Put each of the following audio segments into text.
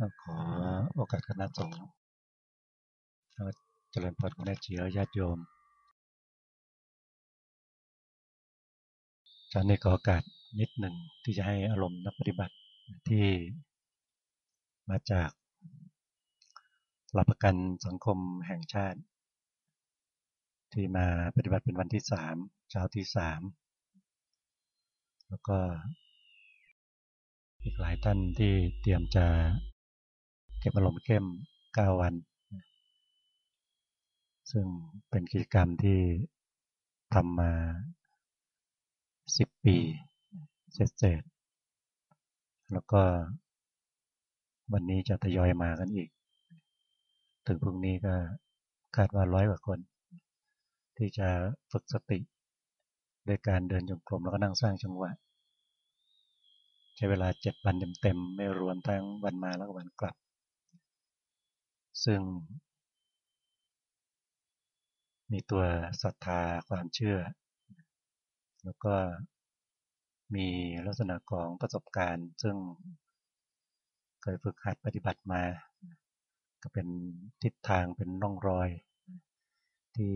ก็ขอโอกาสคณะสงฆ์เจริญพรคุณแม่เจียญาติโยมฉันนี้ขอโอกาสนิดหนึ่งที่จะให้อารมณ์นักปฏิบัติที่มาจากหลักประกันสังคมแห่งชาติ ที่มาปฏิบัติเป็นวันที่สามเช้าที่สามแล้วก็อีกหลายท่านที่เตรียมจะ เก็บอารมณ์เข้ม9วัน ซึ่งเป็นกิจกรรมที่ทำมา10ปีเสร็จๆแล้วก็วันนี้จะทยอยมากันอีก ถึงพรุ่งนี้ก็คาดว่าร้อยกว่าคน ที่จะฝึกสติโดยการเดินจงกรมแล้วก็นั่งสร้างจังหวะ ใช้เวลาเจ็ดวันเต็มๆไม่รวมทั้งวันมาแล้วก็วันกลับ ซึ่ง มีตัวศรัทธาความเชื่อ แล้วก็มีลักษณะของประสบการณ์ ซึ่งเคยฝึกหัดปฏิบัติมา ก็เป็นทิศทางเป็นร่องรอย ที่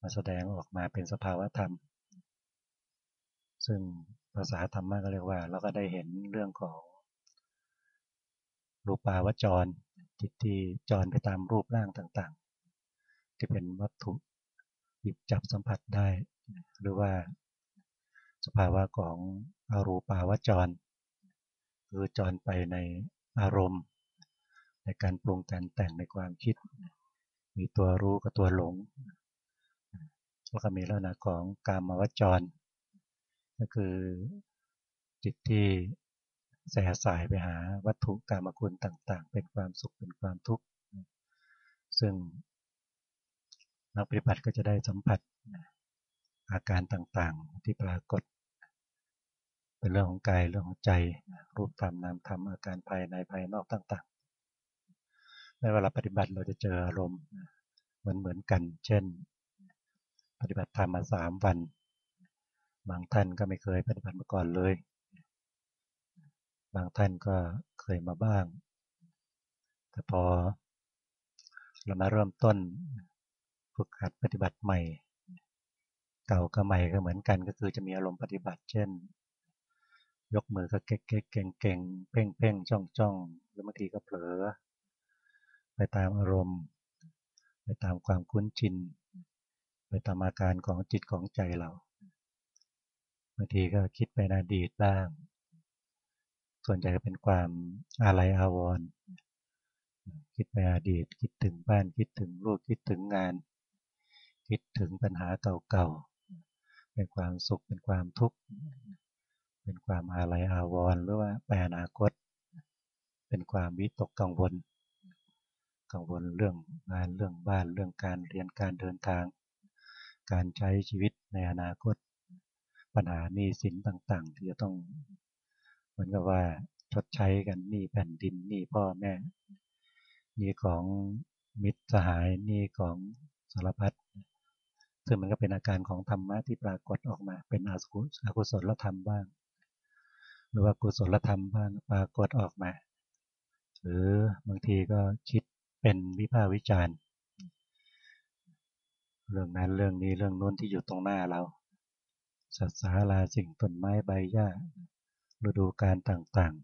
มาแสดงออกมาเป็นสภาวะธรรม ซึ่งภาษาธรรมะก็เรียกว่า เราก็ได้เห็นเรื่องของรูปาวจร จิตที่จรไปตามรูปร่างต่างๆ ที่เป็นวัตถุหยิบจับสัมผัสได้ หรือว่าสภาวะของอารูปาวจร คือจรไปในอารมณ์ ในการปรุงแต่งแต่งในความคิด มีตัวรู้กับตัวหลงแล้วก็มีลักษณะของกามวจร ก็คือจิตที่ แสสายไปหาวัตถุกรรมคุณต่างๆ เป็นความสุขเป็นความทุกข์ซึ่งนักปฏิบัติก็จะได้สัมผัสอาการต่างๆที่ปรากฏ เป็นเรื่องของกายเรื่องของใจรูปธรรมนามธรรมอาการภายในภายนอกต่างๆไม่เวลาปฏิบัติเราจะเจออารมณ์เหมือนเหมือนกัน เช่น ปฏิบัติธรรมมาสามวัน บางท่านก็ไม่เคยปฏิบัติมาก่อนเลย บางท่านก็เคยมาบ้าง แต่พอเรามาเริ่มต้นฝึกหัดปฏิบัติใหม่ เก่ากับใหม่ก็เหมือนกันก็คือจะมีอารมณ์ปฏิบัติ เช่น ยกมือก็เก๊กเก๊กเก่งเก่งเพ่งเพ่งจ้องจ้องแล้วบางทีก็เผลอ ไปตามอารมณ์ ไปตามความคุ้นชิน ไปตามอาการของจิตของใจเราบางทีก็คิดไปในอดีตบ้าง ส่วนใหญ่เป็นความอะไรอาวรณ์คิดไปอดีต คิดถึงบ้านคิดถึงลูกคิดถึงงาน คิดถึงปัญหาเก่าๆเป็นความสุขเป็นความทุกข์เป็นความอะไรอาวรณ์หรือว่าแปอนาคต เป็นความวิตกกังวล กังวลเรื่องงานเรื่องบ้านเรื่องการเรียนการเดินทาง การใช้ชีวิตในอนาคต ปัญหาหนี้สินต่างๆ ที่จะต้อง เหมือนกับว่าชดใช้กันหนี้แผ่นดินหนี้พ่อแม่หนี้ของมิตรสหายหนี้ของสารพัดซึ่งมันก็เป็นอาการของธรรมะที่ปรากฏออกมา เป็นอากุอกุศลธรรมบ้าง หรือว่ากุศลธรรมบ้างปรากฏออกมา หรือบางทีก็คิดเป็นวิพากษ์วิจารณ์เรื่องนั้นเรื่องนี้เรื่องนู้นที่อยู่ตรงหน้าเราสัตว์สาราสิ่งต้นไม้ใบหญ้า ฤดูการต่าง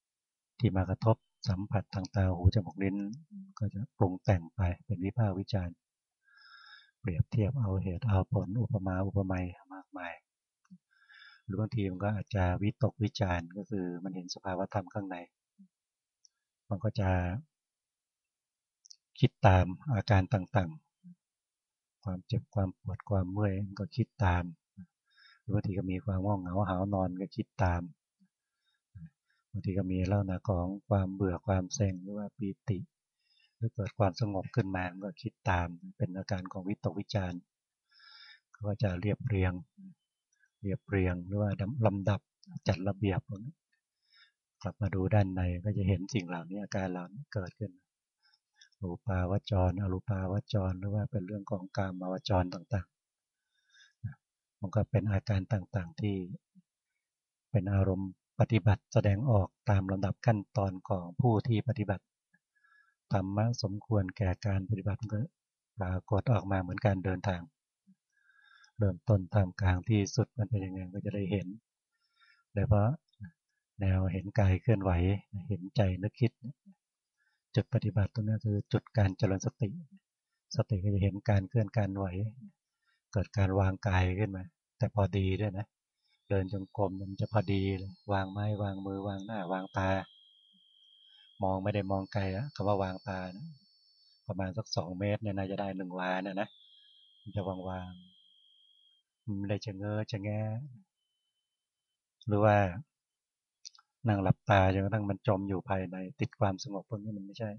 ๆ ที่มากระทบสัมผัสทางตาหูจมูกลิ้นก็จะปรุงแต่งไปเป็นวิพากษ์วิจารณ์ เปรียบเทียบเอาเหตุเอาผลอุปมาอุปไมยมากมาย หรือบางทีมันก็อาจจะวิตกวิจารณ์ก็คือมันเห็นสภาวะธรรมข้างใน มันก็จะคิดตามอาการต่างๆ ความเจ็บความปวดความเมื่อยก็คิดตามบางทีก็มีความง่วงเหงาหานอนก็คิดตาม บางทีก็มีเล่านะของความเบื่อความเซ็งหรือว่าปีติหรือเกิดความสงบขึ้นมาก็คิดตามเป็นอาการของวิตกวิจารณ์ก็จะเรียบเรียง เรียบเรียงหรือว่าลำดับจัดระเบียบกลับมาดูด้านในก็จะเห็นสิ่งเหล่านี้อาการเหล่านี้เกิดขึ้นรูปาวจร อรูปาวจร หรือว่าเป็นเรื่องของกามาวจรต่างๆ มันก็เป็นอาการต่างๆที่เป็นอารมณ์ ปฏิบัติแสดงออกตามลำดับขั้นตอนของผู้ที่ปฏิบัติธรรมะสมควรแก่การปฏิบัติก็ปรากฏออกมาเหมือนการเดินทาง เริ่มต้นตามกลางที่สุดมันเป็นยังไงก็จะได้เห็นโดยเฉพาะแนวเห็นกายเคลื่อนไหวเห็นใจนึกคิด จุดปฏิบัติตรงนี้คือจุดการเจริญสติ สติก็จะเห็นการเคลื่อนการไหว เกิดการวางกายขึ้นมา แต่พอดีด้วยนะ เดินจงกรมมันจะพอดีเลยวางไม้วางมือวางหน้า วางตา มองไม่ได้มองไกลนะคำว่าวางตานะประมาณสักสองเมตรเนี่ยน่าจะได้หนึ่งวาเนี่ยนะมันจะวางวางมันได้จะเงอจะแงหรือว่านั่งหลับตาจนกระทั่งมันจมอยู่ภายใน ติดความสงบพวกนี้มันไม่ใช่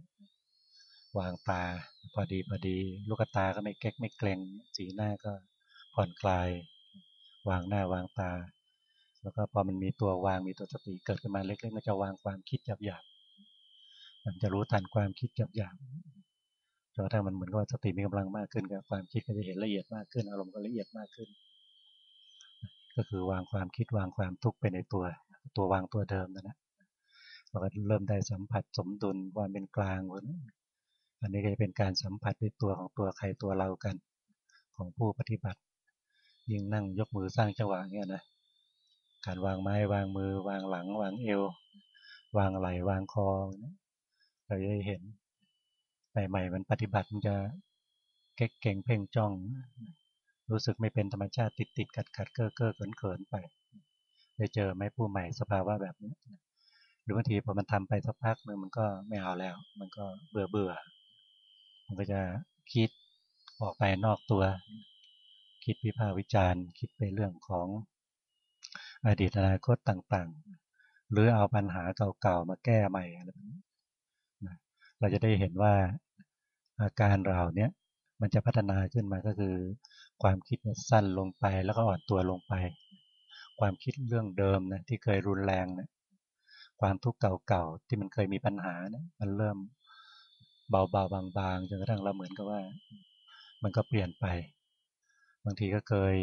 วางตาพอดีพอดี ลูกตาก็ไม่เก๊กไม่เกรงสีหน้าก็ผ่อนคลาย วางหน้าวางตา แล้วก็พอมันมีตัววางมีตัวสติเกิดขึ้นมาเล็กๆมันจะวางความคิดหยาบๆมันจะรู้ทันความคิดหยาบๆจนกระทั่งมันเหมือนกับสติมีกำลังมากขึ้นกับความคิดก็จะเห็นละเอียดมากขึ้น อารมณ์ก็ละเอียดมากขึ้น ก็คือวางความคิดวางความทุกข์ไปในตัว ตัววางตัวเดิมนะนะเราก็เริ่มได้สัมผัสสมดุลความเป็นกลางวันอันนี้ก็จะเป็นการสัมผัสในตัวของตัวใครตัวเรากัน ของผู้ปฏิบัติ ยิ่งนั่งยกมือสร้างจังหวะเนี่ยนะ การวางไม้วางมือ วางหลัง วางเอว วางไหล่วางคอเราจะเห็นใหม่ๆมันปฏิบัติมันจะเก่งเพ่งจ้อง รู้สึกไม่เป็นธรรมชาติติดติดขัดขัดเก้อเก้อเขินเขินไปได้เจอไหมผู้ใหม่สภาวะแบบนี้หรือบางทีพอมันทำไปสักพักนึงมันก็ไม่เอาแล้ว มันก็เบื่อเบื่อมันก็จะคิดออกไปนอกตัว คิดวิพากษ์วิจารณ์ คิดไปเรื่องของ อดีตอนาคตต่างๆ หรือเอาปัญหาเก่าๆมาแก้ใหม่อะไรแบบนี้เราจะได้เห็นว่าอาการเราเนี้ยมันจะพัฒนาขึ้นมาก็คือความคิดสั้นลงไปแล้วก็อ่อนตัวลงไป ความคิดเรื่องเดิมนะที่เคยรุนแรงนะความทุกข์เก่าๆที่มันเคยมีปัญหานะมันเริ่มเบาๆบางๆจนกระทั่งเราเหมือนกับว่า มันก็เปลี่ยนไป บางทีก็เคย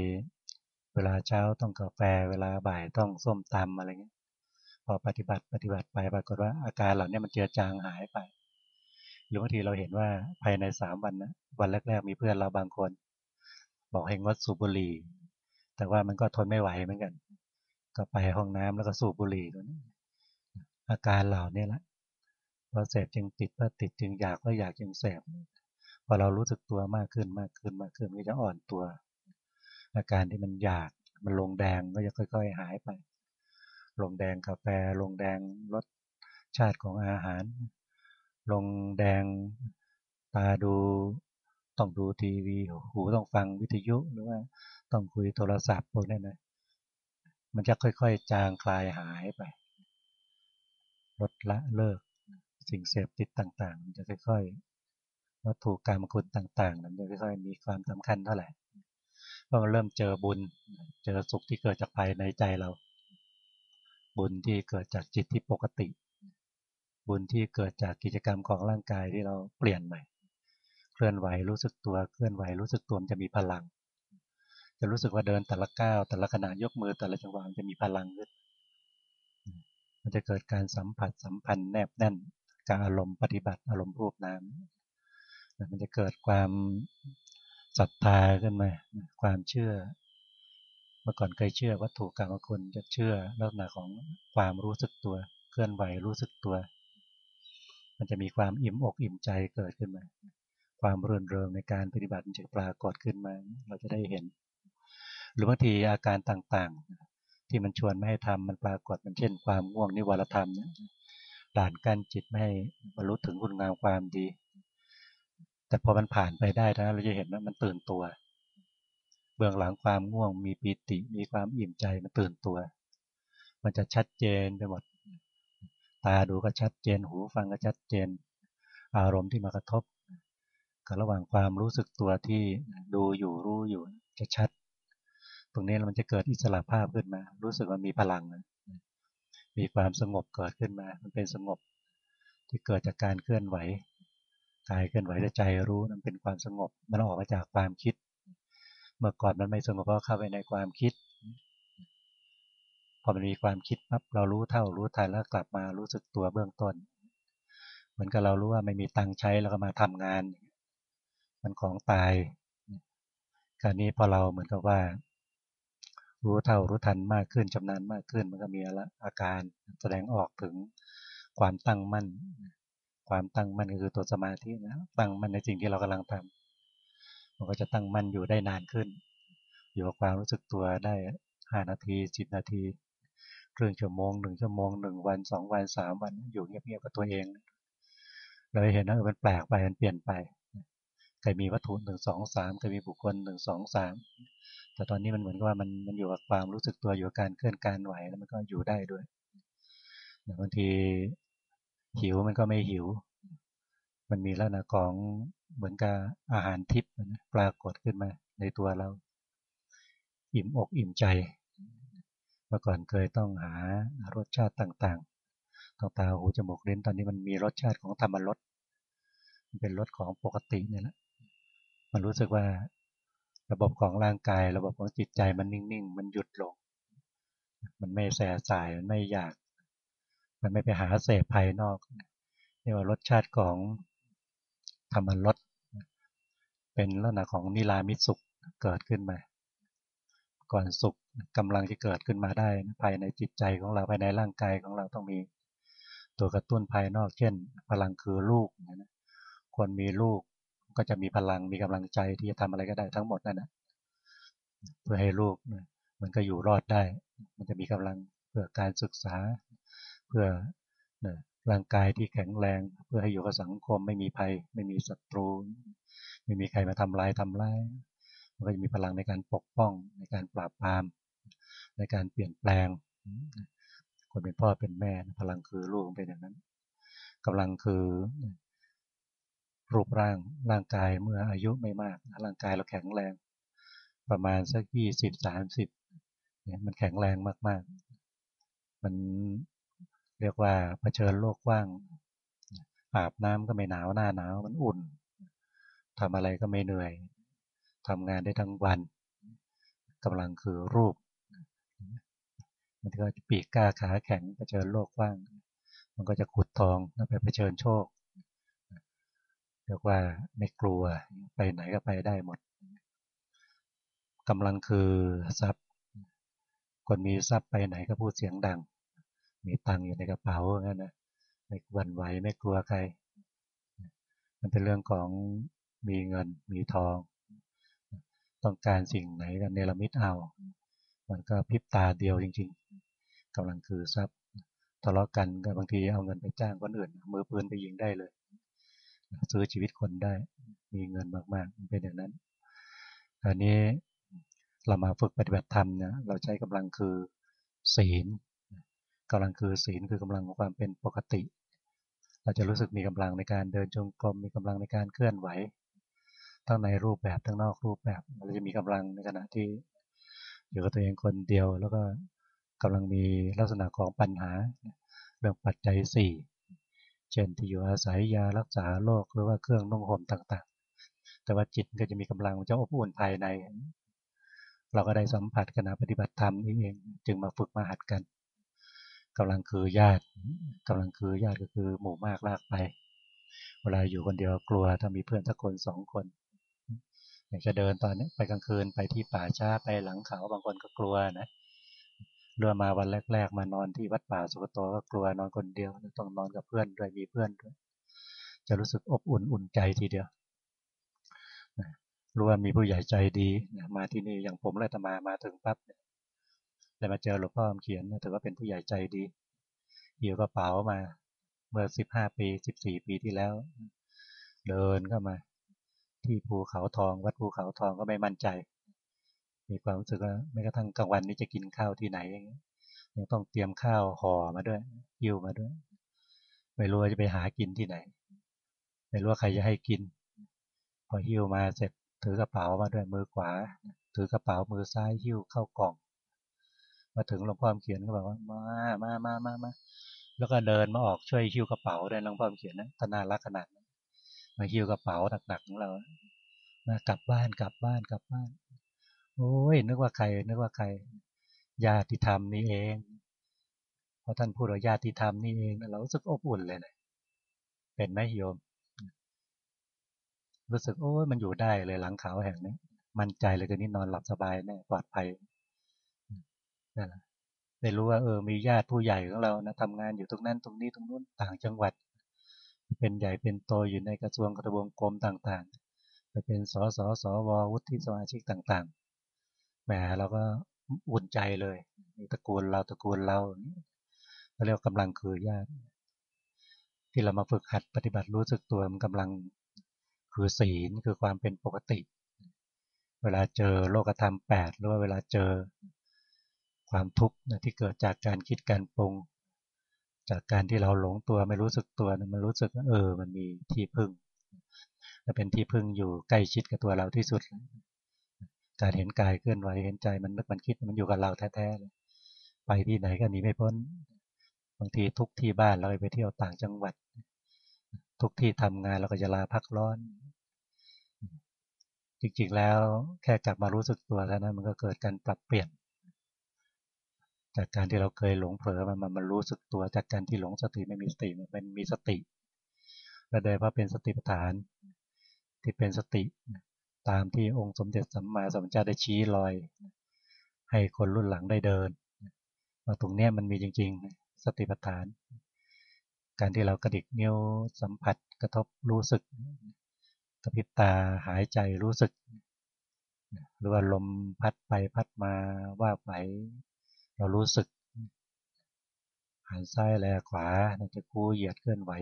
เวลาเช้าต้องกาแฟ เวลาบ่ายต้องส้มตำอะไรเงี้ย พอปฏิบัติปฏิบัติไปปรากฏว่าอาการเหล่านี้มันเจือจางหายไป หรือบางทีเราเห็นว่าภายในสามวันนะวันแรก ๆ มีเพื่อนเราบางคน บอกให้งดสูบบุหรี่ แต่ว่ามันก็ทนไม่ไหวเหมือนกัน ก็ไปห้องน้ำแล้วก็สูบบุหรี่ตัวนี้อาการเหล่านี้แหละพอเสพจึงติดพอติดจึงอยากก็อยากจึงเสพพอเรารู้สึกตัวมากขึ้นมากขึ้นมากขึ้นก็จะอ่อนตัว อาการที่มันอยากมันลงแดงก็จะค่อย ๆ หายไป ลงแดงกาแฟลงแดงรสชาติของอาหาร ลงแดงตาดูต้องดูทีวีหูต้องฟังวิทยุหรือว่าต้องคุยโทรศัพท์พวกนี้นะมันจะค่อยๆ จางคลายหายไป ลดละเลิก สิ่งเสพติดต่างๆ มันจะค่อยๆวัตถุกรรมคุณต่างๆ มันจะค่อยๆ มีความสำคัญเท่าไหร่ เพราเริ่มเจอบุญ เจอสุขที่เกิดจากภายในใจเรา บุญที่เกิดจากจิตที่ปกติ บุญที่เกิดจากกิจกรรมของร่างกายที่เราเปลี่ยนใหม่ เคลื่อนไหวรู้สึกตัว เคลื่อนไหวรู้สึกตัวมันจะมีพลัง จะรู้สึกว่าเดินแต่ละก้าว แต่ละขณะยกมือแต่ละจังหวะจะมีพลังขึ้น มันจะเกิดการสัมผัสสัมพันธ์แนบแน่นกับอารมณ์ปฏิบัติอารมณ์รูปนามมันจะเกิดความ ศรัทธาขึ้นมาความเชื่อ เมื่อก่อนเคยเชื่อวัตถุกรรมคุณจะเชื่อลักษณะของความรู้สึกตัว เคลื่อนไหวรู้สึกตัว มันจะมีความอิ่มอกอิ่มใจเกิดขึ้นมา ความรื่นเริงในการปฏิบัติจะปรากฏขึ้นมา เราจะได้เห็น หรือบางทีอาการต่างๆ ที่มันชวนไม่ให้ทำมันปรากฏมันเช่น ความง่วงนิวรธรรมนี่ด่านกั้นจิตไม่ให้บรรลุถึงคุณงามความดี แต่พอมันผ่านไปได้นะเราจะเห็นว่ามันตื่นตัว เบื้องหลังความง่วง มีปีติ มีความอิ่มใจมันตื่นตัว มันจะชัดเจนไปหมด ตาดูก็ชัดเจน หูฟังก็ชัดเจน อารมณ์ที่มากระทบกับระหว่างความรู้สึกตัวที่ดูอยู่รู้อยู่จะชัด ตรงนี้มันจะเกิดอิสระภาพขึ้นมา รู้สึกว่ามีพลัง มีความสงบเกิดขึ้นมา มันเป็นสงบที่เกิดจากการเคลื่อนไหว กายเคลื่อนไหวแต่ใจรู้มันเป็นความสงบ มันออกมาจากความคิด เมื่อก่อนมันไม่สงบก็เข้าไปในความคิด พอมันมีความคิดปั๊บเรารู้เท่ารู้ทันแล้วกลับมารู้สึกตัวเบื้องต้น เหมือนกับเรารู้ว่าไม่มีตังค์ใช้แล้วก็มาทำงาน มันของตาย การนี้พอเราเหมือนกับว่า รู้เท่ารู้ทันมากขึ้นชำนาญมากขึ้น มันก็มีอาการแสดงออกถึงความตั้งมั่น ความตั้งมั่นก็คือตัวสมาธินะตั้งมั่นในสิ่งที่เรากำลังทำมันก็จะตั้งมั่นอยู่ได้นานขึ้น อยู่กับความรู้สึกตัวได้ห้านาทีสิบนาทีครึ่งชั่วโมงหนึ่งชั่วโมงหนึ่งวันสองวันสามวันอยู่เงียบๆกับตัวเอง เราเห็นว่ามันแปลกไปมันเปลี่ยนไปเคยมีวัตถุหนึ่งสองสามเคยมีบุคคลหนึ่งสองสามแต่ตอนนี้มันเหมือนกับว่ามันมันอยู่กับความรู้สึกตัวอยู่กับการเคลื่อนการไหวแล้วมันก็อยู่ได้ด้วยบางที หิวมันก็ไม่หิว มันมีลักษณะของเหมือนกับอาหารทิพย์ปรากฏขึ้นมาในตัวเรา อิ่มอกอิ่มใจ เมื่อก่อนเคยต้องหารสชาติต่างๆต้องตาหูจมูกลิ้นตอนนี้มันมีรสชาติของธรรมรสมันเป็นรสของปกตินี่แหละมันรู้สึกว่าระบบของร่างกาย ระบบของจิตใจมันนิ่งๆ มันหยุดลง มันไม่แสสาย มันไม่อยาก มันไม่ไปหาเสพภายนอกนี่ว่ารสชาติของธรรมรสเป็นลักษณะของนิรามิสุขเกิดขึ้นมา ก่อนสุขกำลังจะเกิดขึ้นมาได้ภายในจิตใจของเราภายในร่างกายของเราต้องมีตัวกระตุ้นภายนอก เช่น พลังคือลูกนะคนมีลูกก็จะมีพลังมีกำลังใจที่จะทำอะไรก็ได้ทั้งหมดนั่นนะเพื่อให้ลูกมันก็อยู่รอดได้ มันจะมีกำลังเพื่อการศึกษา เพื่อร่างกายที่แข็งแรง เพื่อให้อยู่กับสังคมไม่มีภัย ไม่มีศัตรู ไม่มีใครมาทำลายทำร้ายมันก็จะมีพลังในการปกป้องในการปราบปราม ในการเปลี่ยนแปลง คนเป็นพ่อเป็นแม่พลังคือลูกเป็นอย่างนั้นกำลังคือรูปร่างร่างกายเมื่ออายุไม่มาก ร่างกายเราแข็งแรง ประมาณสักยี่สิบสามสิบเนี่ยมันแข็งแรงมากๆ มัน เรียกว่าเผชิญโลกกว้าง อาบน้ำก็ไม่หนาวหน้าหนาวมันอุ่นทำอะไรก็ไม่เหนื่อยทำงานได้ทั้งวันกำลังคือรูป มันก็จะปีกกล้าขาแข็งเผชิญโลกกว้าง มันก็จะขุดทองแล้วไปเผชิญโชค เรียกว่าไม่กลัวไปไหนก็ไปได้หมดกำลังคือทรัพย์คนมีทรัพย์ไปไหนก็พูดเสียงดัง มีตังค์อยู่ในกระเป๋างั้นนะไม่หวั่นไหวไม่กลัวใคร มันเป็นเรื่องของมีเงินมีทอง ต้องการสิ่งไหนกันเนรมิตเอา มันก็พริบตาเดียวจริง ๆกำลังคือทรัพย์ทะเลาะกันก็บางทีเอาเงินไปจ้างคนอื่น มือปืนไปยิงได้เลย ซื้อชีวิตคนได้ มีเงินมากๆมันเป็นอย่างนั้นอันนี้เรามาฝึกปฏิบัติธรรมเนี่ยเราใช้กำลังคือศีล กำลังคือศีลคือกำลังของความเป็นปกติ เราจะรู้สึกมีกำลังในการเดินจงกรมมีกำลังในการเคลื่อนไหว ทั้งในรูปแบบทั้งนอกรูปแบบเราจะมีกำลังในขณะที่อยู่กับตัวเองคนเดียว แล้วก็กำลังมีลักษณะของปัญหาเรื่องปัจจัยสี่เช่นที่อยู่อาศัยยารักษาโรคหรือว่าเครื่องนุ่งห่มต่างๆ แต่ว่าจิตก็จะมีกำลังจะอบอุ่นภายใน เราก็ได้สัมผัสขณะปฏิบัติธรรมนี้เอง จึงมาฝึกมาหัดกัน กำลังคือญาติกำลังคือญาติก็คือหมู่มากลากไป เวลาอยู่คนเดียวกลัวถ้ามีเพื่อนสักคนสองคน อยากจะเดินตอนนี้ไปกลางคืนไปที่ป่าช้าไปหลังเขาบางคนก็กลัวนะเรือมาวันแรก ๆ มานอนที่วัดป่าสุกโตก็กลัวนอนคนเดียวต้องนอนกับเพื่อนด้วยมีเพื่อนด้วยจะรู้สึกอบอุ่นอุ่นใจทีเดียวรู้ว่ามีผู้ใหญ่ใจดีมาที่นี่อย่างผมและตมามาถึงปั๊บเลย มาเจอหลวงพ่อเขียนถือว่าเป็นผู้ใหญ่ใจดีเหี่ยวกระเป๋ามา เมื่อสิบห้าปีสิบสี่ปีที่แล้ว เดินเข้ามา ที่ภูเขาทอง วัดภูเขาทองก็ไม่มั่นใจ มีความรู้สึกว่าแม้กระทั่งกลางวันนี้จะกินข้าวที่ไหน ยังต้องเตรียมข้าวห่อมาด้วยยิ้วมาด้วย ไม่รู้จะไปหากินที่ไหน ไม่รู้ว่าใครจะให้กิน พอหิ้วมาเสร็จถือกระเป๋ามาด้วยมือขวา ถือกระเป๋ามือซ้ายหิ้วเข้ากล่อง มาถึงหลวงพ่อเขียนก็บอกว่ามามามามามาแล้วก็เดินมาออกช่วยหิ้วกระเป๋าได้หลวงพ่อเขียนนะตนารักขนาดมาหิ้วกระเป๋าหนักๆของเรามากลับบ้านกลับบ้านกลับบ้าน โอ้ยนึกว่าใคร นึกว่าใครญาติธรรมนี่เองพอท่านพูดว่าญาติธรรมนี่เองเรารู้สึกอบอุ่นเลยนะเป็นไหมโยม รู้สึกโอ้ยมันอยู่ได้เลยหลังเขาแห่งนี้มั่นใจเลยคืนนี้นอนหลับสบายแน่ปลอดภัย ได้รู้ว่าเออมีญาติผู้ใหญ่ของเรานะทำงานอยู่ตรงนั้นตรงนี้ตรงนู้นต่างจังหวัด เป็นใหญ่เป็นโตอยู่ในกระทรวงกระทรวงกรมต่างๆไปเป็นสสสววุฒิสมาชิกต่างๆแหมเราก็อุ่นใจเลยตระกูลเราตระกูลเราเราเรียกกำลังคือญาติ ที่เรามาฝึกหัดปฏิบัติรู้สึกตัวมันกำลังคือศีลคือความเป็นปกติ เวลาเจอโลกธรรมแปดหรือว่าเวลาเจอ ความทุกข์ที่เกิดจากการคิดการปรุง จากการที่เราหลงตัวไม่รู้สึกตัวมันรู้สึกเออ มันมีที่พึ่งและเป็นที่พึ่งอยู่ใกล้ชิดกับตัวเราที่สุดการเห็นกายเคลื่อนไหวเห็นใจมันนึกมันคิดมันอยู่กับเราแท้ๆเลยไปที่ไหนก็หนีไม่พ้น บางทีทุกที่บ้านเราไปเที่ยวต่างจังหวัด ทุกที่ทำงานเราก็จะลาพักร้อน จริงๆแล้วแค่กลับมารู้สึกตัวแล้วนะมันก็เกิดการปรับเปลี่ยน จากการที่เราเคยหลงเผลอมันมันรู้สึกตัวจากการที่หลงสติไม่มีสติมันเป็นมีสติและดยเพราเป็นสติปัฏฐาน ที่เป็นสติตามที่องค์สมเด็จสัมมาสัมพุทธเจ้าได้ชี้รอย ให้คนรุ่นหลังได้เดินว่าตรงนี้มันมีจริง ๆ สติปัฏฐาน การที่เรากระดิกนิ้วสัมผัสกระทบรู้สึกกระพริบตาหายใจรู้สึก หรือว่าลมพัดไปพัดมาว่าไป เรารู้สึกหันซ้ายแลขวาจะกู้เหยียดเคลื่อนไหว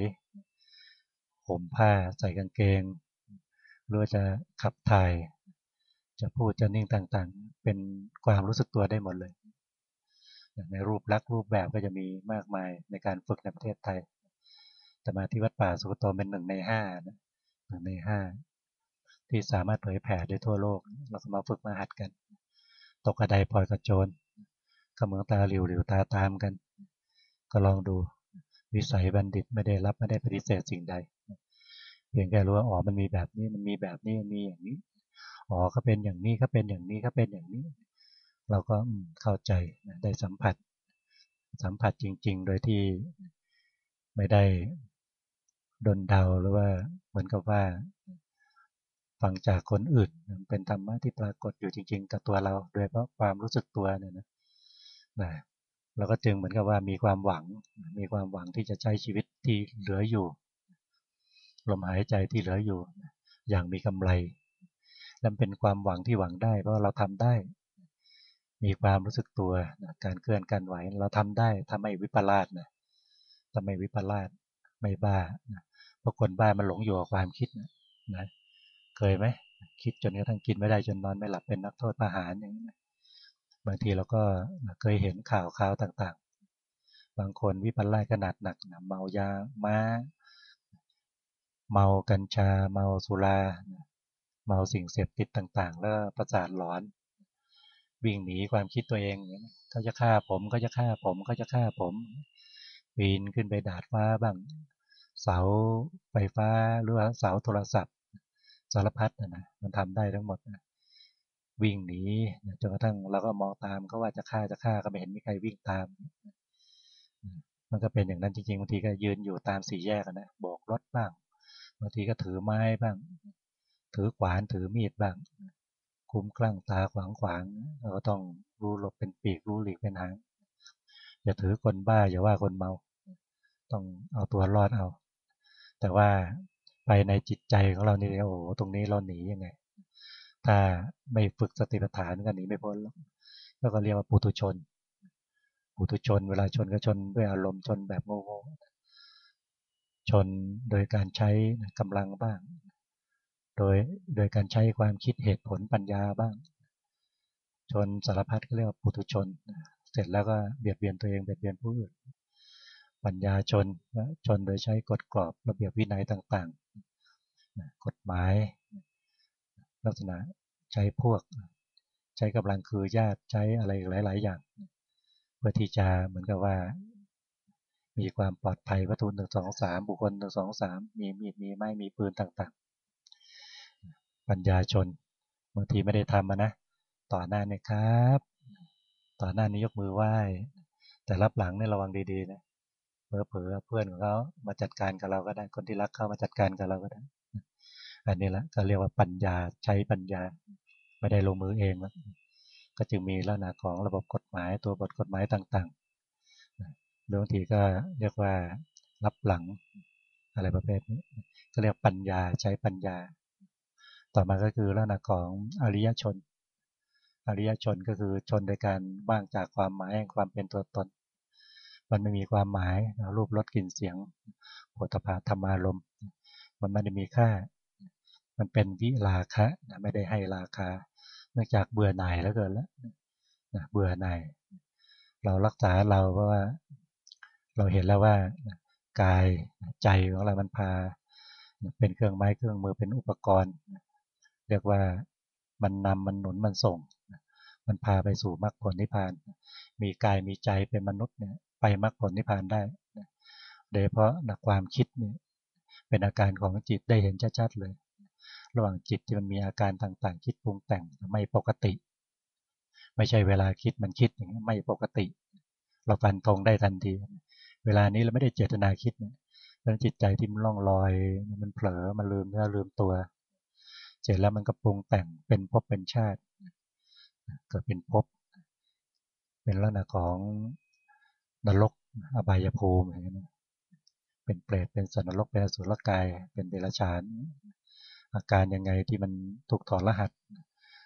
ห่มผ้าใส่กางเกงหรือจะขับถ่าย จะพูดจะนิ่งต่างๆ เป็นความรู้สึกตัวได้หมดเลย ในรูปลักษณ์รูปแบบก็จะมีมากมายในการฝึกในประเทศไทย แต่มาที่วัดป่าสุกโตเป็นหนึ่งในห้านะหนึ่งในห้าที่สามารถเผยแผ่ได้ทั่วโลก เราก็มาฝึกมาหัดกัน ตกกระไดปล่อยกระโจน ก็เหมือนตาหลิวหลิวตาตามกัน ก็ลองดูวิสัยบัณฑิตไม่ได้รับไม่ได้ปฏิเสธสิ่งใดเพียงแค่รู้ว่าอ๋อมันมีแบบนี้มันมีแบบนี้มันมีอย่างนี้อ๋อเขาเป็นอย่างนี้เขาเป็นอย่างนี้เขาเป็นอย่างนี้ เราก็เข้าใจได้สัมผัส สัมผัสจริง ๆ โดยที่ไม่ได้ดนเดาหรือว่าเหมือนกับว่าฟังจากคนอื่นเป็นธรรมะที่ปรากฏอยู่จริง ๆ กับตัวเรา โดยเพราะความรู้สึกตัวเนี่ยนะ นะเราก็จึงเหมือนกับว่ามีความหวัง มีความหวังที่จะใช้ชีวิตที่เหลืออยู่ลมหายใจที่เหลืออยู่ อย่างมีกำไรและเป็นความหวังที่หวังได้ เพราะเราทำได้ มีความรู้สึกตัวการเคลื่อนการไหวเราทำได้ทำไม่วิปลาสนะทำไม่วิปลาสไม่บ้าเพราะคนบ้ามันหลงอยู่กับความคิดนะเคยไหมคิดจนกระทั่งกินไม่ได้จนนอนไม่หลับเป็นนักโทษประหารอย่างนี้ บางทีเราก็เคยเห็นข่าวข่าวต่างๆ บางคนวิปลาสขนาดหนักนะเมายาม้า เมากัญชา เมาสุรา เมาสิ่งเสพติดต่างๆ แล้วประสาทหลอน วิ่งหนีความคิดตัวเองเขาจะฆ่าผมเขาจะฆ่าผมเขาจะฆ่าผมปีนขึ้นไปดาดฟ้าบ้าง เสาไฟฟ้าหรือว่าเสาโทรศัพท์สารพัดนะนะมันทำได้ทั้งหมดนะ วิ่งหนีจนกระทั่งเราก็มองตามเขาว่าจะฆ่าจะฆ่าก็ไม่เห็นมีใครวิ่งตาม มันก็เป็นอย่างนั้นจริงๆบางทีก็ยืนอยู่ตามสี่แยกนะโบกรถบ้างบางทีก็ถือไม้บ้าง ถือขวานถือมีดบ้างคุ้มคลั่งตาขวางขวางเราก็ต้องรู้หลบเป็นปีกรู้หลีกเป็นหางอย่าถือคนบ้าอย่าว่าคนเมา ต้องเอาตัวรอดเอา แต่ว่าไปในจิตใจของเรานี่โอ้ตรงนี้เราหนียังไง ถ้าไม่ฝึกสติปัฏฐานก็หนีไม่พ้นแล้วก็เรียกว่าปุถุชน ปุถุชน เวลาชนก็ชนด้วยอารมณ์ชนแบบโง่ๆชนโดยการใช้กำลังบ้าง โดยโดยการใช้ความคิดเหตุผลปัญญาบ้าง ชนสารพัดก็เรียกว่าปุถุชน เสร็จแล้วก็เบียดเบียนตัวเองเบียดเบียนผู้อื่นปัญญาชนชนโดยใช้กฎกรอบระเบียบวินัยต่างๆ กฎหมาย ลักษณะ ใช้พวก ใช้กำลังคือญาติใช้อะไรหลาย ๆ อย่างเพื่อที่จะเหมือนกับว่า มีความปลอดภัยวัตถุหนึ่งสองสามบุคคลหนึ่งสองสามมีมีดมีไม้มีปืนต่างๆ ปัญญาชนบางทีไม่ได้ทำนะต่อหน้าเนี่ยครับ ต่อหน้านี้ยกมือไหว้ แต่รับหลังเนี่ยระวังดีๆนะเผลอๆเพื่อนของเขามาจัดการกับเราก็ได้ คนที่รักเข้ามาจัดการกับเราก็ได้ อันนี้แหละก็เรียกว่าปัญญาใช้ปัญญาไม่ได้ลงมือเองแล้วก็จึงมีลักษณะของระบบกฎหมายตัวบทกฎหมายต่างๆบางทีก็เรียกว่ารับหลังอะไรประเภทนี้ก็เรียกปัญญาใช้ปัญญา ต่อมาก็คือลักษณะของอริยชน อริยชนก็คือชนในการว่างจากความหมายแห่งความเป็นตัวตน มันไม่มีความหมายรูปรสกลิ่นเสียงโผฏฐาธรรมารมมันไม่ได้มีค่า มันเป็นวิลาคะไม่ได้ให้ราคาเนื่องจากเบื่อหน่ายแล้วเกินแล้วเบื่อหน่าย เรารักษาเราเพราะว่า เราเห็นแล้วว่ากายใจของเรามันพา เป็นเครื่องไม้เครื่องมือเป็นอุปกรณ์ เรียกว่ามันนำมันหนุนมันส่ง มันพาไปสู่มรรคผลนิพพาน มีกายมีใจเป็นมนุษย์เนี่ยไปมรรคผลนิพพานได้โดยเพราะนักความคิดเนี่ยเป็นอาการของจิตได้เห็นชัดๆเลย ระหว่างจิตที่มันมีอาการต่างๆ คิดปรุงแต่งไม่ปกติ ไม่ใช่เวลาคิดมันคิดอย่างนี้ไม่ปกติ เราฟันธงได้ทันที เวลานี้เราไม่ได้เจตนาคิดนะเป็นจิตใจที่มันล่องลอย มันเผลอมันลืมเนื้อลืมตัว เสร็จแล้วมันก็ปรุงแต่งเป็นภพเป็นชาติ เกิดเป็นภพเป็นลักษณะของนรกอบายภูมิอย่างนี้เป็นเปรตเป็นสันนรกเป็นสุรกายเป็นเดรัจฉาน อาการยังไงที่มันถูกถอดรหัส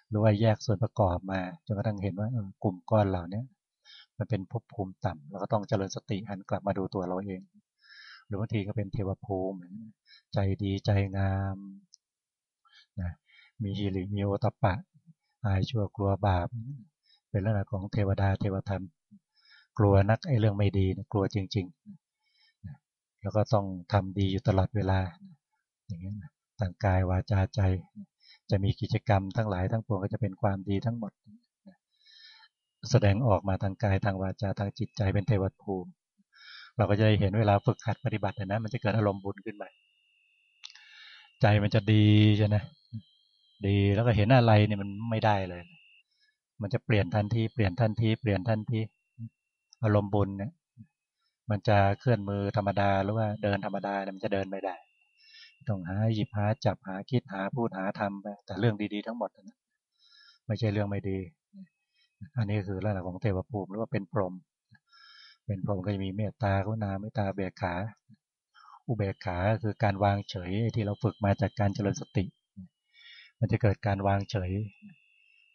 หรือว่าแยกส่วนประกอบมาจนกระทั่งเห็นว่ากลุ่มก้อนเหล่านี้มันเป็นภพภูมิต่ำเราก็ต้องเจริญสติหันกลับมาดูตัวเราเอง หรือบางทีก็เป็นเทวภูมิ ใจดีใจงามนะมีฮิริมีโอตปะ อายชั่วกลัวบาป เป็นลักษณะของเทวดาเทวธรรม กลัวนักไอ้เรื่องไม่ดีกลัวจริง ๆ แล้วก็ต้องทำดีอยู่ตลอดเวลาอย่างนี้นะ ต่างกายวาจาใจ จะมีกิจกรรมทั้งหลายทั้งปวงก็จะเป็นความดีทั้งหมด แสดงออกมาทางกายทางวาจาทางจิตใจเป็นเทวภูมิ เราก็จะเห็นเวลาฝึกหัดปฏิบัตินะมันจะเกิดอารมณ์บุญขึ้นมาใจมันจะดีใช่ไหมดีแล้วก็เห็นอะไรเนี่ยมันไม่ได้เลย มันจะเปลี่ยนทันทีเปลี่ยนทันทีเปลี่ยนทันทีอารมณ์บุญเนี่ยมันจะเคลื่อนมือธรรมดาหรือว่าเดินธรรมดาเนี่ยมันจะเดินไม่ได้ ต้องหาหยิบหาจับหาคิดหาพูดหาทำไปแต่เรื่องดีๆทั้งหมดนะไม่ใช่เรื่องไม่ดี อันนี้คือลักษณะของเทวภูมิหรือว่าเป็นพรหมเป็นพรหมก็จะมีเมตตากุณาเมตตาเบียขา อุเบกขาคือการวางเฉยที่เราฝึกมาจากการเจริญสติ มันจะเกิดการวางเฉย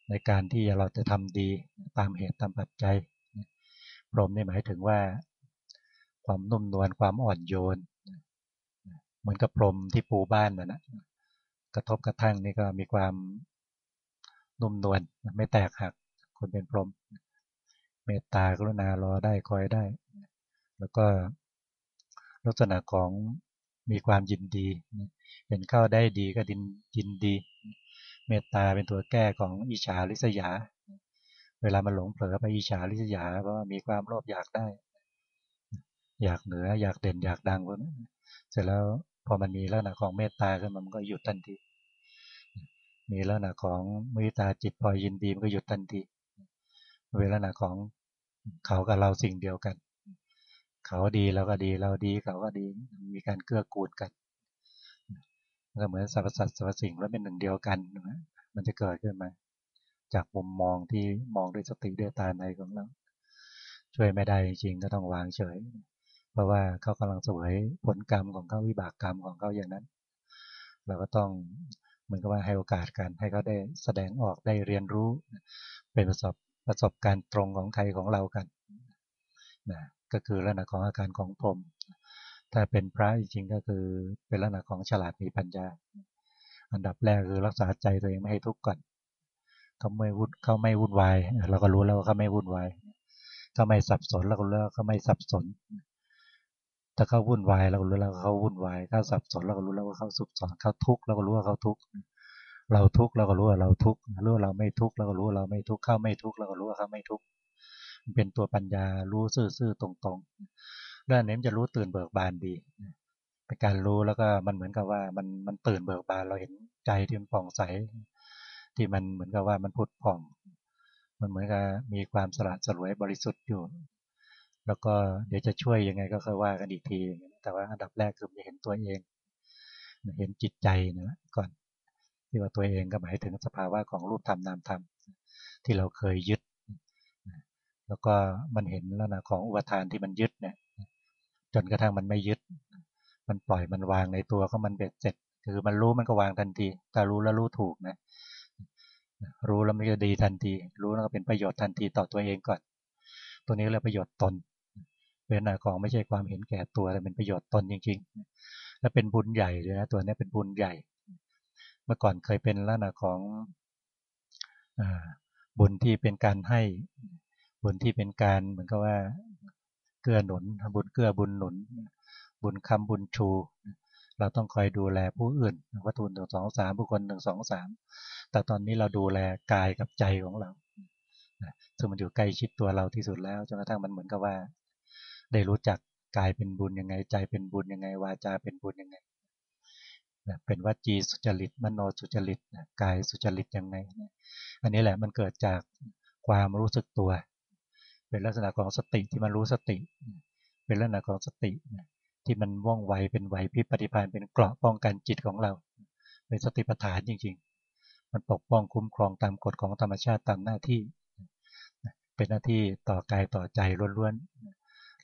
ในการที่เราจะทำดีตามเหตุตามปัจจัยพรหมนี่หมายถึงว่า ความนุ่มนวลความอ่อนโยน มือนกับพรหมที่ปูบ้านนะนะกระทบกระทั่งนี่ก็มีความนุ่มนวลไม่แตกหัก คนเป็นพรหมเมตตากรุณารอได้คอยได้ แล้วก็ลักษณะของมีความยินดีเห็นเข้าได้ดีก็ดินยินดี เมตตาเป็นตัวแก้ของอิจฉาริษยา เวลามันหลงเผลอไปอิจฉาริษยาเพราะมีความโลภอยากได้ อยากเหนืออยากเด่นอยากดังพวกนั้นเสร็จแล้ว พอมันมีลักษณะของเมตตาขึ้นมันก็หยุดทันที มีลักษณะของมิตาจิตพอยินดีมันก็หยุดทันทีเวลาของเขากับเราสิ่งเดียวกัน เขาดีเราก็ดีเราดีเขาก็ดีมีการเกื้อกูลกันก็เหมือนสรรพสัตว์สรรพสิ่งแล้วเป็นหนึ่งเดียวกันนะมันจะเกิดขึ้นมา จากมุมมองที่มองด้วยสติด้วยตาในของเรา ช่วยไม่ได้จริงก็ต้องวางเฉย เพราะว่าเขากำลังสวยผลกรรมของเขาวิบากกรรมของเขาอย่างนั้น เราก็ต้องเหมือนกับว่าให้โอกาสกันให้เขาได้แสดงออกได้เรียนรู้เป็นประสบประสบการณ์ตรงของใครของเรากันนะก็คือลักษณะของอาการของพรมถ้าเป็นพระจริงๆก็คือเป็นลักษณะของฉลาดมีปัญญา อันดับแรกคือรักษาใจตัวเองไม่ให้ทุกข์ก่อนเขาไม่วุ่นเขาไม่วุ่นวายเราก็รู้แล้วว่าเขาไม่วุ่นวายเขาไม่สับสนเราก็รู้แล้วเขาไม่สับสน ถ้าเขาวุ่นวายเราก็รู้แล้วเขาวุ่นวายเขาสับสนเราก็รู้แล้วว่าเขาสุบสนเขาทุกข์เราก็รู้ว่าเขาทุกข์เราทุกข์เราก็รู้ว่าเราทุกข์รู้ว่าเราไม่ทุกข์เราก็รู้ว่าเราไม่ทุกข์เข้าไม่ทุกข์เราก็รู้ว่าเขาไม่ทุกข์เป็นตัวปัญญารู้ซื่อๆตรงๆด้านนี้มันจะรู้ตื่นเบิกบานดีเป็นการรู้แล้วก็มันเหมือนกับว่ามันมันตื่นเบิกบานเราเห็นใจที่มันผ่องใส ที่มันเหมือนกับว่ามันพุทผ่อง มันเหมือนกับมีความสละสลวยบริสุทธิ์อยู่ แล้วก็เดี๋ยวจะช่วยยังไงก็ค่อยว่ากันอีกทีแต่ว่าอันดับแรกคือจะเห็นตัวเอง เห็นจิตใจนะก่อนที่ว่าตัวเองก็หมายถึงสภาวะของรูปธรรมนามธรรมที่เราเคยยึด แล้วก็มันเห็นแล้วนะของอุปทานที่มันยึดเนี่ยจนกระทั่งมันไม่ยึด มันปล่อยมันวางในตัวก็มันเบ็ดเสร็จ คือมันรู้มันก็วางทันทีถ้ารู้แล้วรู้ถูกนะรู้แล้วมันก็ดีทันที รู้แล้วก็เป็นประโยชน์ทันทีต่อตัวเองก่อน ตัวนี้เรียกประโยชน์ตน เป็นหนาของไม่ใช่ความเห็นแก่ตัวแต่เป็นประโยชน์ตนจริงๆ และเป็นบุญใหญ่เลยนะตัวนี้เป็นบุญใหญ่ เมื่อก่อนเคยเป็นลักษณะของบุญที่เป็นการให้บุญที่เป็นการเหมือนกับว่าเกื้อหนุนบุญเกื้อบุญหนุน บุญคำบุญชู เราต้องคอยดูแลผู้อื่นวัตถุหนึ่งสองสามบุคคลหนึ่งสองสามแต่ตอนนี้เราดูแลกายกับใจของเราซึ่งมันอยู่ใกล้ชิดตัวเราที่สุดแล้วจนกระทั่งมันเหมือนกับว่า ได้รู้จักกายเป็นบุญยังไง ใจเป็นบุญยังไง วาจาเป็นบุญยังไงเป็นวจีสุจริตมโนสุจริตกายสุจริตยังไง อันนี้แหละมันเกิดจากความรู้สึกตัว เป็นลักษณะของสติที่มันรู้สติ เป็นลักษณะของสติที่มันว่องไวเป็นไหวพิปฏิภาณเป็นเกราะป้องกันจิตของเรา เป็นสติปัฏฐานจริง ๆ มันปกป้องคุ้มครองตามกฎของธรรมชาติตามหน้าที่ เป็นหน้าที่ต่อกายต่อใจล้วนๆ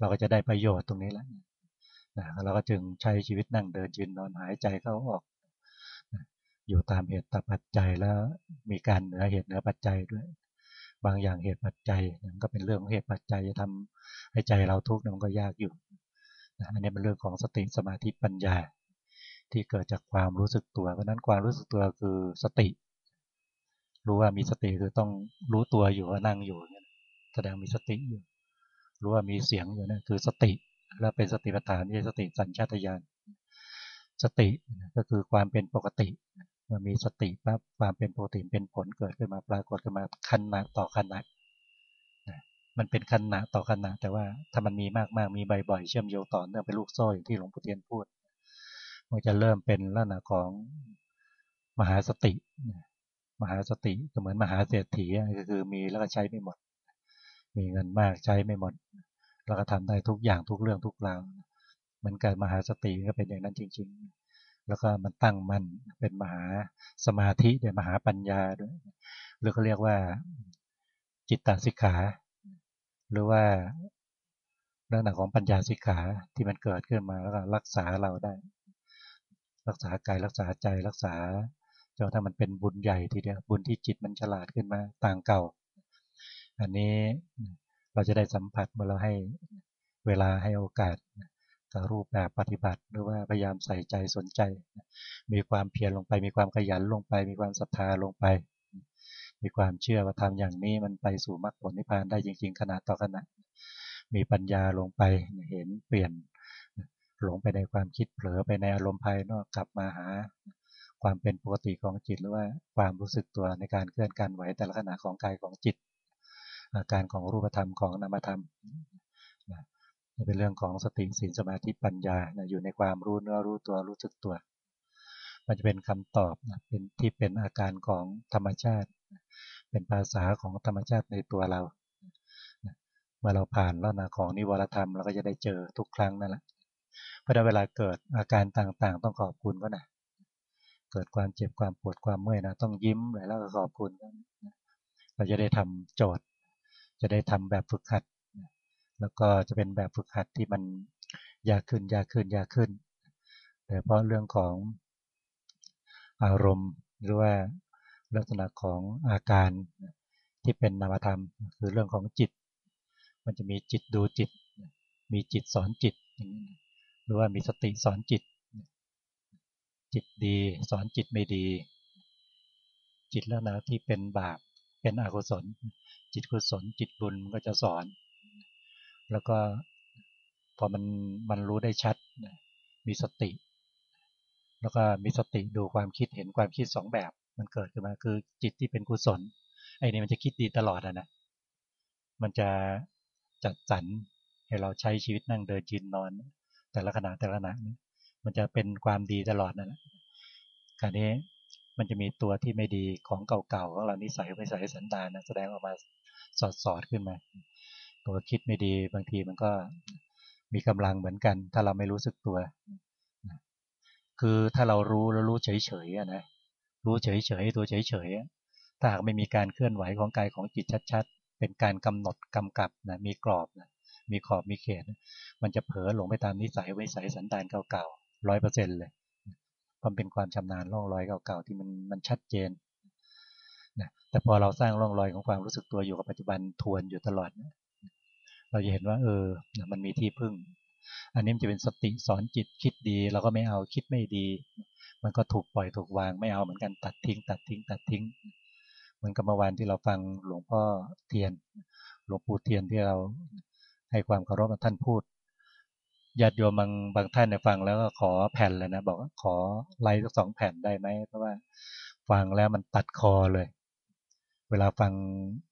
เราก็จะได้ประโยชน์ตรงนี้แหละนะเราก็จึงใช้ชีวิตนั่งเดินยืนนอนหายใจเข้าออก อยู่ตามเหตุตามปัจจัยแล้วมีการเหนือเหตุเหนือปัจจัยด้วย บางอย่างเหตุปัจจัยมันก็เป็นเรื่องของเหตุปัจจัยจะทำให้ใจเราทุกข์มันก็ยากอยู่นะอันนี้เป็นเรื่องของสติสมาธิปัญญา ที่เกิดจากความรู้สึกตัว เพราะนั้นความรู้สึกตัวคือสติ รู้ว่ามีสติคือต้องรู้ตัวอยู่ว่านั่งอยู่แสดงมีสติอยู่ รู้ว่ามีเสียงอยู่นั่นคือสติ แล้วเป็นสติปัฏฐานนี่สติสัญชาตญาณสติก็คือความเป็นปกติเมื่อมีสติปั๊บความเป็นปกติเป็นผลเกิดขึ้นมาปรากฏขึ้นมาขณะต่อขณะมันเป็นขณะต่อขณะแต่ว่าถ้ามันมีมากๆมีบ่อยๆเชื่อมโยงต่อเนื่องเป็นลูกโซ่อย่างที่หลวงปู่เทียนพูดมันจะเริ่มเป็นลักษณะของมหาสติ มหาสติก็เหมือนมหาเศรษฐีก็คือมีแล้วก็ใช้ไม่หมด มีเงินมากใช้ไม่หมดเราก็ทำได้ทุกอย่างทุกเรื่องทุกราวเหมือนกันมหาสติก็เป็นอย่างนั้นจริง ๆ แล้วก็มันตั้งมั่นเป็นมหาสมาธิด้วยมหาปัญญาด้วยหรือเขาเรียกว่าจิตตสิกขา หรือว่าเรื่องหนักของปัญญาสิกขาที่มันเกิดขึ้นมาแล้วก็รักษาเราได้ รักษากายรักษาใจรักษาจนถ้ามันเป็นบุญใหญ่ทีเดียวบุญที่จิตมันฉลาดขึ้นมาต่างเก่า อันนี้เราจะได้สัมผัสเมื่อเราให้เวลาให้โอกาสกับรูปแบบปฏิบัติ หรือว่าพยายามใส่ใจสนใจ มีความเพียรลงไป มีความขยันลงไป มีความศรัทธาลงไป มีความเชื่อว่าทำอย่างนี้มันไปสู่มรรคผลนิพพานได้จริง ๆ ขณะต่อขณะมีปัญญาลงไปเห็นเปลี่ยนหลงไปในความคิดเผลอไปในอารมณ์ภายนอกกลับมาหา ความเป็นปกติของจิตหรือว่าความรู้สึกตัวในการเคลื่อนการไหวแต่ละขณะของกายของจิต อาการของรูปธรรมของนามธรรมนะเป็นเรื่องของสติสีลสมาธิปัญญานะอยู่ในความรู้เนื้อรู้ตัวรู้สึกตัว มันจะเป็นคำตอบนะเป็นที่เป็นอาการของธรรมชาติ เป็นภาษาของธรรมชาติในตัวเราเมื่อเราผ่านแล้วนะของนิวรธรรมเราก็จะได้เจอทุกครั้งนั่นแหละเพราะเวลาเกิดอาการต่างๆ ต้องขอบคุณก็นะเกิดความเจ็บความปวดความเมื่อยนะต้องยิ้มแล้วก็ขอบคุณ เราจะได้ทำโจทย์ จะได้ทำแบบฝึกหัด แล้วก็จะเป็นแบบฝึกหัดที่มันยากขึ้นยากขึ้นยากขึ้น แต่เพราะเรื่องของอารมณ์หรือว่าลักษณะของอาการที่เป็นนามธรรม คือเรื่องของจิต มันจะมีจิตดูจิต มีจิตสอนจิต หรือว่ามีสติสอนจิต จิตดีสอนจิตไม่ดี จิตแล้วนะที่เป็นบาปเป็นอกุศล จิตกุศลจิตบุญก็จะสอน แล้วก็พอมันมันรู้ได้ชัด มีสติ แล้วก็มีสติดูความคิดเห็นความคิดสองแบบ มันเกิดขึ้นมาคือจิตที่เป็นกุศลไอ้นี่มันจะคิดดีตลอดนะมันจะจัดสรรให้เราใช้ชีวิตนั่งเดินยืนนอน แต่ละขณะแต่ละขณะมันจะเป็นความดีตลอดนั่นแหละการนี้มันจะมีตัวที่ไม่ดีของเก่าๆของเรานิสัยไปใส่สันดานนะแสดงออกมา สอดสอดขึ้นมา ตัวคิดไม่ดีบางทีมันก็มีกำลังเหมือนกัน ถ้าเราไม่รู้สึกตัว คือถ้าเรารู้แล้วรู้เฉยๆนะรู้เฉยๆตัวเฉยๆถ้าหากไม่มีการเคลื่อนไหวของกายของจิตชัด ๆ เป็นการกำหนดกำกับนะมีกรอบนะมีขอบมีเขต มันจะเผลอหลงไปตามนิสัยไว้ใส่สันดานเก่าๆร้อยเปอร์เซ็นต์เลยมันเป็นความชำนาญร่องรอยเก่าๆที่มันมันชัดเจน แต่พอเราสร้างร่องรอยของความรู้สึกตัวอยู่กับปัจจุบันทวนอยู่ตลอด เราจะเห็นว่า เออ มันมีที่พึ่ง อันนี้มันจะเป็นสติสอนจิตคิดดี เราก็ไม่เอาคิดไม่ดี มันก็ถูกปล่อยถูกวางไม่เอาเหมือนกันตัดทิ้ง ตัดทิ้ง ตัดทิ้ง เหมือนกับเมื่อวานที่เราฟังหลวงพ่อเทียน หลวงปู่เทียนที่เราให้ความเคารพท่านพูดญาติโยมบางบางท่านเนี่ยฟังแล้วก็ขอแผ่นเลยนะ บอกขอไลค์สักสองแผ่นได้ไหมเพราะว่าฟังแล้วมันตัดคอเลย วลาฟัง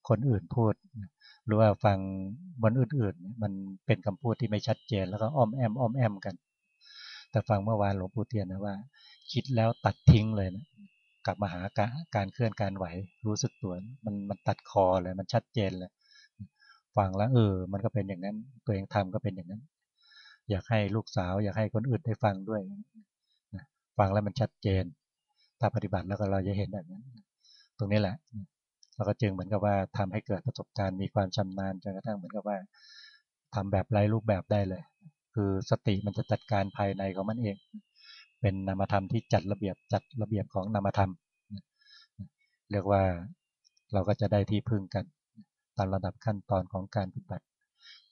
คนอื่นพูด หรือว่าฟังบนอื่นๆ มันเป็นคำพูดที่ไม่ชัดเจน แล้วก็อ้อมแอมอ้อมแอมกัน แต่ฟังเมื่อวานหลวงปู่เทียนนะว่า คิดแล้วตัดทิ้งเลยนะกลับมาหาการเคลื่อนการไหว รู้สึกตัวมันมันตัดคอเลยมันชัดเจนเลยฟังแล้วเออ มันก็เป็นอย่างนั้น ตัวเองทำก็เป็นอย่างนั้น อยากให้ลูกสาว อยากให้คนอื่นได้ฟังด้วยฟังแล้วมันชัดเจน ถ้าปฏิบัติแล้วก็เราจะเห็นแบบนั้น ตรงนี้แหละ เราก็จึงเหมือนกับว่าทำให้เกิดประสบการณ์มีความชำนาญจนกระทั่งเหมือนกับว่าทำแบบไร้รูปแบบได้เลย คือสติมันจะจัดการภายในของมันเอง เป็นนามธรรมที่จัดระเบียบจัดระเบียบของนามธรรม เรียกว่าเราก็จะได้ที่พึ่งกันตามระดับขั้นตอนของการปฏิบัติ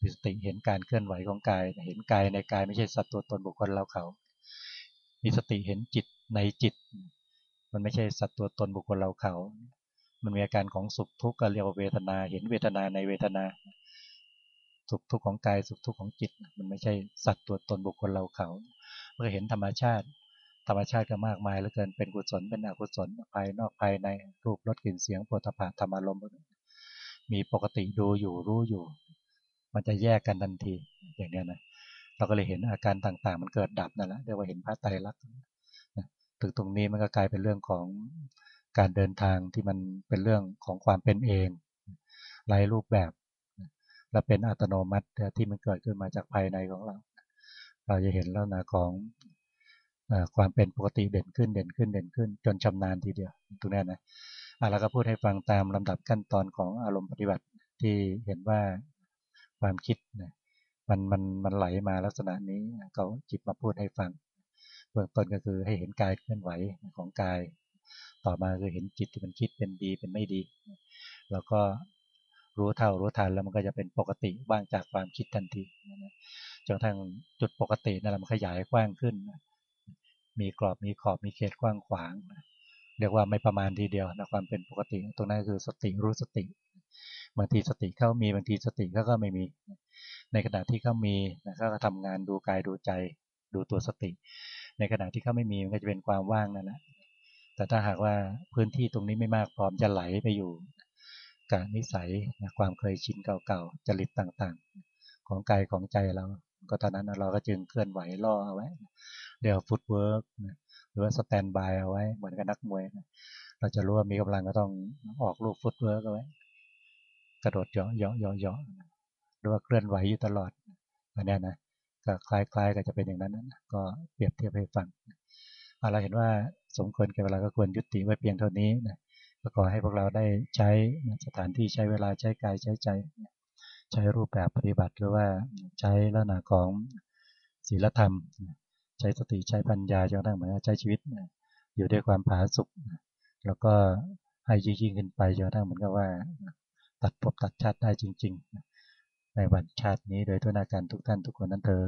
มีสติเห็นการเคลื่อนไหวของกาย เห็นกายในกายไม่ใช่สัตว์ตัวตนบุคคลเราเขา มีสติเห็นจิตในจิต มันไม่ใช่สัตว์ตัวตนบุคคลเราเขา มันมีอาการของสุขทุกข์ก็เรียกว่าเวทนา เห็นเวทนาในเวทนา สุขทุกข์ของกายสุขทุกข์ของจิต มันไม่ใช่สัตว์ตัวตนบุคคลเราเขา เมื่อเห็นธรรมชาติ ธรรมชาติก็มากมายเหลือเกิน เป็นกุศล เป็นอกุศล ภายนอกภายใน รูปรสกลิ่นเสียงโผฏฐะธรรมารมณ์มีปกติดูอยู่รู้อยู่ มันจะแยกกันทันที อย่างนี้นะ เราก็เลยเห็นอาการต่างๆ มันเกิดดับนั่นแหละ เรียกว่าเห็นพระไตรลักษณ์ถึงตรงนี้มันก็กลายเป็นเรื่องของ การเดินทางที่มันเป็นเรื่องของความเป็นเองหลายรูปแบบ และเป็นอัตโนมัติที่มันเกิดขึ้นมาจากภายในของเรา เราจะเห็นแล้วนะของความเป็นปกติเด่นขึ้นเด่นขึ้นเด่นขึ้น จนชำนาญทีเดียวตรงนี้นะแล้วก็พูดให้ฟังตามลำดับขั้นตอนของอารมณ์ปฏิบัติที่เห็นว่าความคิดนะมันมันมันไหลมาลักษณะนี้เขาจิตมาพูดให้ฟังเบื้องต้นก็คือให้เห็นกายเคลื่อนไหวของกาย ต่อมาคือเห็นจิตที่มันคิดเป็นดีเป็นไม่ดี แล้วก็รู้เท่ารู้ทันแล้วมันก็จะเป็นปกติว่างจากความคิดทันทีจนทั้งจุดปกตินั่นแหละมันขยายกว้างขึ้น มีกรอบมีขอบมีเขตกว้างขวางเรียกว่าไม่ประมาณทีเดียวนะความเป็นปกติ ตรงนั้นคือสติรู้สติ บางทีสติเขามีบางทีสติเขาก็ไม่มี ในขณะที่เขามีนะเขาก็ทำงานดูกายดูใจ ดูตัวสติ ในขณะที่เขาไม่มีมันก็จะเป็นความว่างนั่นแหละ แต่ถ้าหากว่าพื้นที่ตรงนี้ไม่มากพร้อมจะไหลไปอยู่กับนิสัยนะความเคยชินเก่าๆจริตต่างๆ ของกายของใจเรา ก็ตอนนั้นเราก็จึงเคลื่อนไหวล่อเอาไว้ เดี๋ยว footwork หรือว่า standby เอาไว้เหมือนกับนักมวยเราจะรู้ว่ามีกำลังก็ต้องออกลูก footwork เอาไว้ กระโดดเหยาะเหยาะเหยาะเหยาะหรือว่าเคลื่อนไหวอยู่ตลอดอันนี้นะก็คล้ายๆก็จะเป็นอย่างนั้นนะก็เปรียบเทียบให้ฟังเราเห็นว่า สมควรแก่เวลาก็ควรยุติไว้เพียงเท่านี้นะก็ขอให้พวกเราได้ใช้สถานที่ใช้เวลาใช้กายใช้ใจ ใช้รูปแบบปฏิบัติหรือว่าใช้ลักษณะของศีลธรรม ใช้สติใช้ปัญญาจนกระทั่งเหมือนใช้ชีวิต อยู่ด้วยความผาสุกแล้วก็ให้ยิ่งขึ้นไปจนกระทั่งเหมือนกับว่า ตัดภพตัดชาติได้จริง ๆ ในวันชาตินี้โดยทุนาการทุกท่านทุกคนนั้นเธอ